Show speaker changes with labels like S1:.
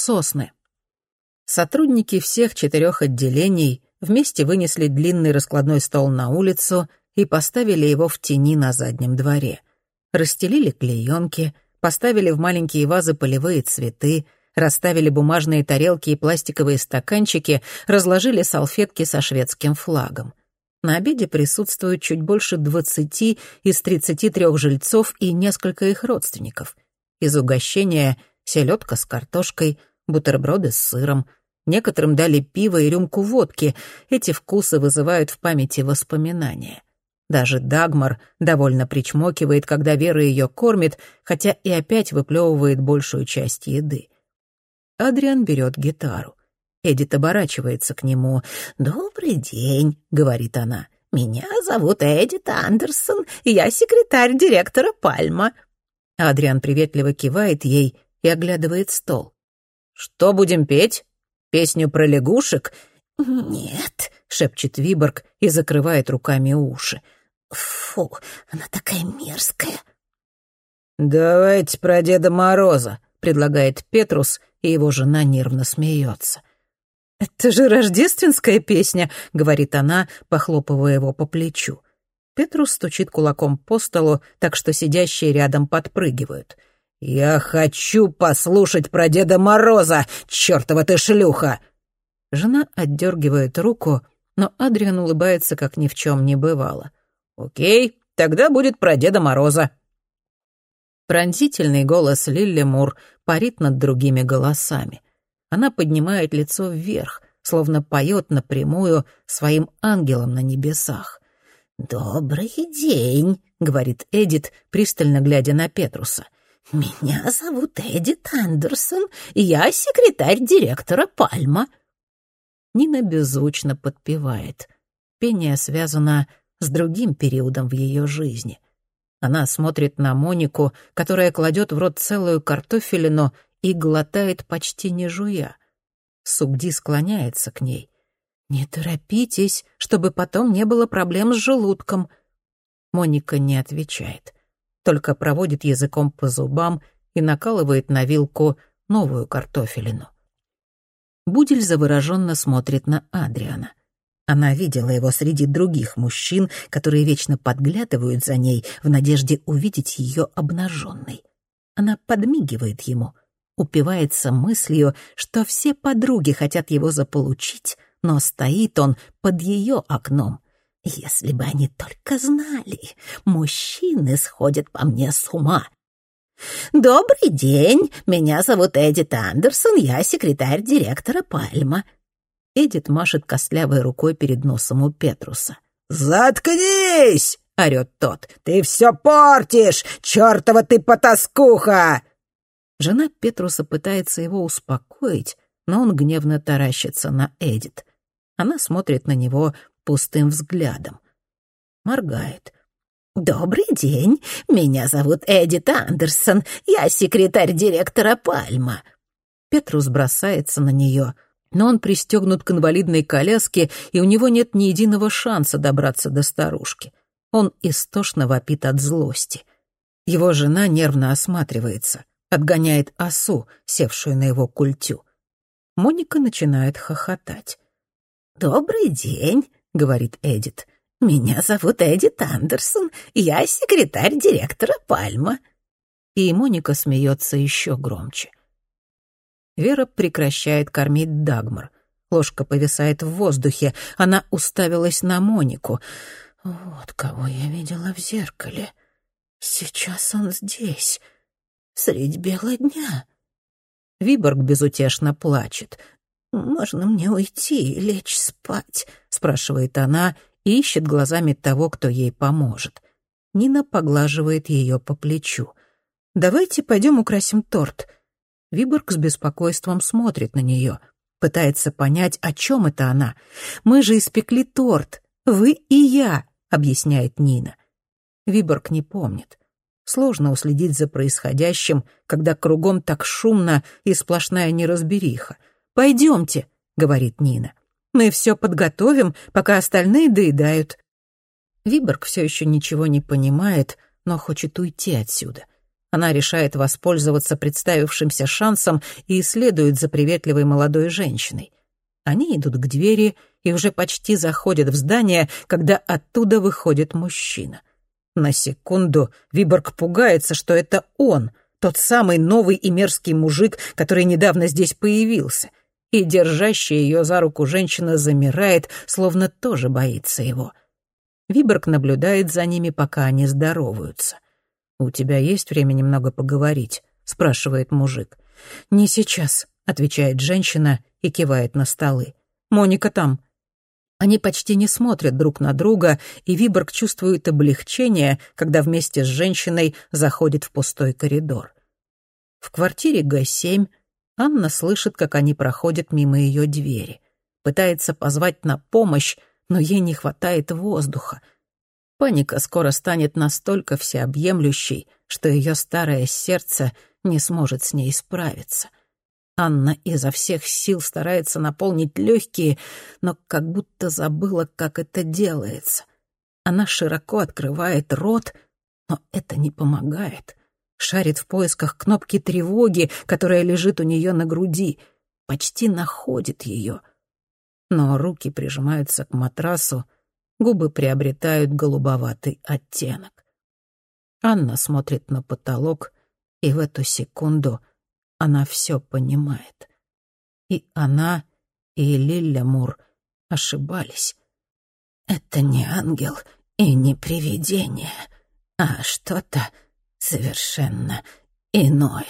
S1: Сосны. Сотрудники всех четырех отделений вместе вынесли длинный раскладной стол на улицу и поставили его в тени на заднем дворе. Расстелили клеенки, поставили в маленькие вазы полевые цветы, расставили бумажные тарелки и пластиковые стаканчики, разложили салфетки со шведским флагом. На обеде присутствуют чуть больше двадцати из тридцати трех жильцов и несколько их родственников. Из угощения — селедка с картошкой, бутерброды с сыром. Некоторым дали пиво и рюмку водки. Эти вкусы вызывают в памяти воспоминания. Даже Дагмар довольно причмокивает, когда Вера ее кормит, хотя и опять выплевывает большую часть еды. Адриан берет гитару. Эдит оборачивается к нему. «Добрый день», — говорит она. «Меня зовут Эдит Андерсон, и я секретарь директора Пальма». Адриан приветливо кивает ей и оглядывает стол. «Что будем петь? Песню про лягушек?» «Нет», — шепчет Виборг и закрывает руками уши. «Фу, она такая мерзкая».
S2: «Давайте про Деда Мороза», — предлагает Петрус, и его жена нервно смеется.
S1: «Это же рождественская песня», — говорит она, похлопывая его по плечу. Петрус стучит кулаком по столу, так что сидящие рядом подпрыгивают.
S2: «Я хочу послушать про Деда Мороза, чертова ты шлюха!»
S1: Жена отдергивает руку, но Адриан улыбается, как ни в чем не бывало.
S2: «Окей, тогда будет про Деда Мороза».
S1: Пронзительный голос Лилли Мур парит над другими голосами — она поднимает лицо вверх, словно поет напрямую своим ангелам на небесах. «Добрый день», — говорит Эдит, пристально глядя на Петруса. «Меня зовут Эдит Андерсон, и я секретарь директора Пальма». Нина беззвучно подпевает. Пение связано с другим периодом в ее жизни. Она смотрит на Монику, которая кладет в рот целую картофелину и глотает почти не жуя. Субди склоняется к ней. «Не торопитесь, чтобы потом не было проблем с желудком». Моника не отвечает, только проводит языком по зубам и накалывает на вилку новую картофелину. Будель завороженно смотрит на Адриана. Она видела его среди других мужчин, которые вечно подглядывают за ней в надежде увидеть ее обнаженной. Она подмигивает ему, упивается мыслью, что все подруги хотят его заполучить, но стоит он под ее окном. Если бы они только знали, мужчины сходят по мне с ума. «Добрый день, меня зовут Эдит Андерсон, я секретарь директора Пальма». Эдит машет костлявой рукой перед носом у Петруса.
S2: «Заткнись!» — орёт тот. «Ты все портишь! Чёртова ты потаскуха!»
S1: Жена Петруса пытается его успокоить, но он гневно таращится на Эдит. Она смотрит на него пустым взглядом. Моргает. «Добрый день, меня зовут Эдит Андерсон, я секретарь директора Пальма». Петрус бросается на нее, но он пристегнут к инвалидной коляске, и у него нет ни единого шанса добраться до старушки. Он истошно вопит от злости. Его жена нервно осматривается отгоняет осу, севшую на его культю. Моника начинает хохотать. «Добрый день», — говорит Эдит. «Меня зовут Эдит Андерсон, я секретарь директора Пальма». И Моника смеется еще громче. Вера прекращает кормить Дагмар. Ложка повисает в воздухе. Она уставилась на Монику. «Вот кого я видела в зеркале. Сейчас он здесь средь бела дня. Виборг безутешно плачет. «Можно мне уйти и лечь спать?» — спрашивает она и ищет глазами того, кто ей поможет. Нина поглаживает ее по плечу. «Давайте пойдем украсим торт». Виборг с беспокойством смотрит на нее, пытается понять, о чем это она. «Мы же испекли торт, вы и я», — объясняет Нина. Виборг не помнит. Сложно уследить за происходящим, когда кругом так шумно и сплошная неразбериха. «Пойдемте», — говорит Нина. «Мы все подготовим, пока остальные доедают». Виборг все еще ничего не понимает, но хочет уйти отсюда. Она решает воспользоваться представившимся шансом и следует за приветливой молодой женщиной. Они идут к двери и уже почти заходят в здание, когда оттуда выходит мужчина. На секунду Виборг пугается, что это он, тот самый новый и мерзкий мужик, который недавно здесь появился. И держащая ее за руку женщина замирает, словно тоже боится его. Виборг наблюдает за ними, пока они здороваются. «У тебя есть время немного поговорить?» — спрашивает мужик. «Не сейчас», — отвечает женщина и кивает на столы. «Моника там». Они почти не смотрят друг на друга, и Виборг чувствует облегчение, когда вместе с женщиной заходит в пустой коридор. В квартире Г-7 Анна слышит, как они проходят мимо ее двери. Пытается позвать на помощь, но ей не хватает воздуха. Паника скоро станет настолько всеобъемлющей, что ее старое сердце не сможет с ней справиться. Анна изо всех сил старается наполнить легкие, но как будто забыла, как это делается. Она широко открывает рот, но это не помогает. Шарит в поисках кнопки тревоги, которая лежит у нее на груди. Почти находит ее. Но руки прижимаются к матрасу, губы приобретают голубоватый оттенок. Анна смотрит на потолок, и в эту секунду — она все понимает. И она, и Лилля Мур ошибались. Это не ангел и не привидение, а что-то совершенно иное.